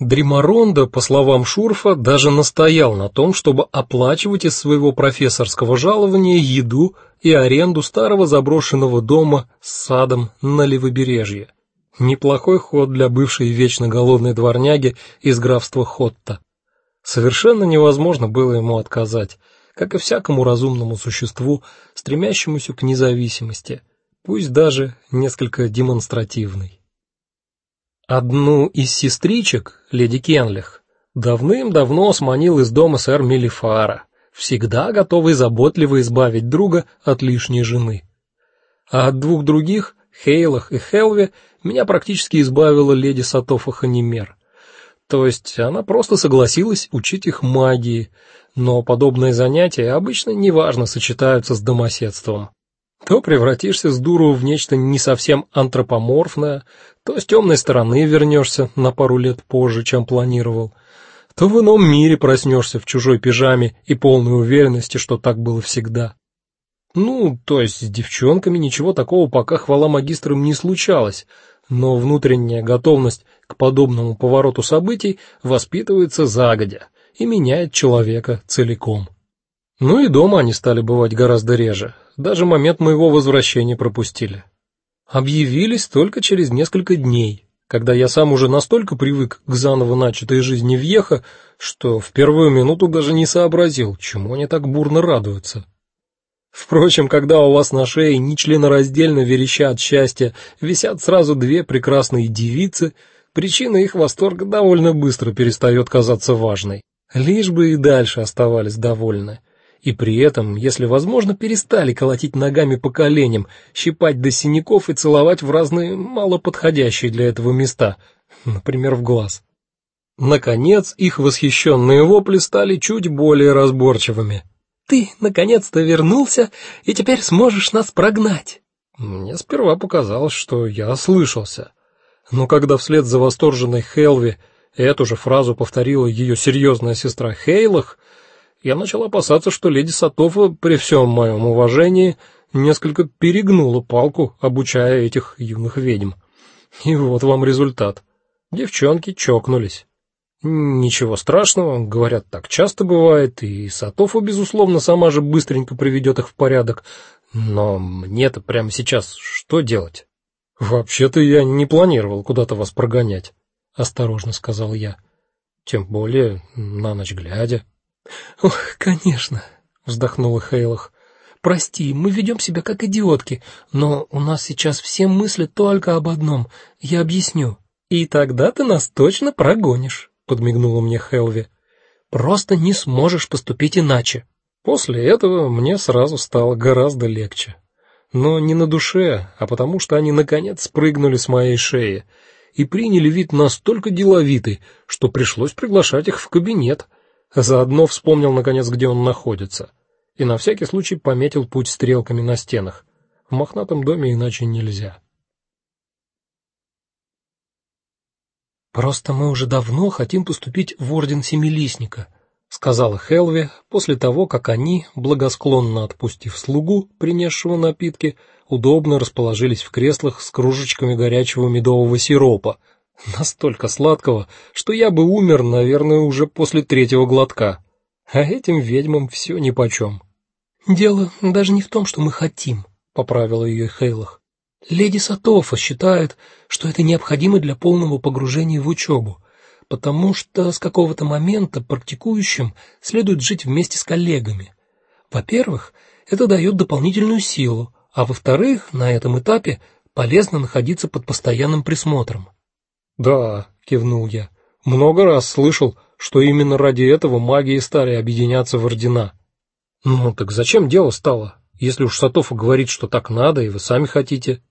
Дримаронда, по словам Шурфа, даже настоял на том, чтобы оплачивать из своего профессорского жалования еду и аренду старого заброшенного дома с садом на левобережье. Неплохой ход для бывшей вечно голодной дворняги из графства Хотта. Совершенно невозможно было ему отказать, как и всякому разумному существу, стремящемуся к независимости, пусть даже несколько демонстративной. Одну из сестричек, леди Кенлих, давным-давно сманил из дома сэр Мелифара, всегда готовый заботливо избавить друга от лишней жены. А от двух других, Хейлах и Хелви, меня практически избавила леди Сатофа Ханимер. То есть она просто согласилась учить их магии, но подобные занятия обычно неважно сочетаются с домоседством то превратишься с дуру в нечто не совсем антропоморфное, то с темной стороны вернешься на пару лет позже, чем планировал, то в ином мире проснешься в чужой пижаме и полной уверенности, что так было всегда. Ну, то есть с девчонками ничего такого пока хвала магистрам не случалось, но внутренняя готовность к подобному повороту событий воспитывается загодя и меняет человека целиком. Ну и дома они стали бывать гораздо реже. Даже момент моего возвращения пропустили. Объявились только через несколько дней, когда я сам уже настолько привык к заново начатой жизни в Ехо, что в первую минуту даже не сообразил, чему они так бурно радуются. Впрочем, когда у вас на шее нечленораздельно вереща от счастья висят сразу две прекрасные девицы, причина их восторга довольно быстро перестает казаться важной. Лишь бы и дальше оставались довольны и при этом, если возможно, перестали колотить ногами по коленям, щипать до синяков и целовать в разные малоподходящие для этого места, например, в глаз. Наконец, их восхищенные вопли стали чуть более разборчивыми. Ты наконец-то вернулся и теперь сможешь нас прогнать. Мне сперва показалось, что я ослышался. Но когда вслед за восторженной Хелви эту же фразу повторила ее серьезная сестра Хейлах, я начал опасаться, что леди Сатова, при всем моем уважении, несколько перегнула палку, обучая этих юных ведьм. И вот вам результат. Девчонки чокнулись. Ничего страшного, говорят, так часто бывает, и Сатофа, безусловно, сама же быстренько приведет их в порядок. Но мне-то прямо сейчас что делать? Вообще-то я не планировал куда-то вас прогонять, осторожно сказал я. Тем более на ночь глядя. Ох, конечно, вздохнула Хейлах. Прости, мы ведем себя как идиотки, но у нас сейчас все мысли только об одном. Я объясню. И тогда ты нас точно прогонишь, подмигнула мне Хелви. Просто не сможешь поступить иначе. После этого мне сразу стало гораздо легче. Но не на душе, а потому что они наконец спрыгнули с моей шеи и приняли вид настолько деловитый, что пришлось приглашать их в кабинет Заодно вспомнил наконец, где он находится, и на всякий случай пометил путь стрелками на стенах. В мохнатом доме иначе нельзя. Просто мы уже давно хотим поступить в орден Семилистника, сказала Хелви после того, как они, благосклонно отпустив слугу, принесшего напитки, удобно расположились в креслах с кружечками горячего медового сиропа, Настолько сладкого, что я бы умер, наверное, уже после третьего глотка. А этим ведьмам все нипочем. Дело даже не в том, что мы хотим, поправила ее Хейлах. Леди Сатофа считает, что это необходимо для полного погружения в учебу, потому что с какого-то момента практикующим следует жить вместе с коллегами. Во-первых, это дает дополнительную силу, а во-вторых, на этом этапе полезно находиться под постоянным присмотром. Да, кивнул я. Много раз слышал, что именно ради этого маги и стали объединяться в ордена. Ну так зачем дело стало, если уж Сатофа говорит, что так надо, и вы сами хотите?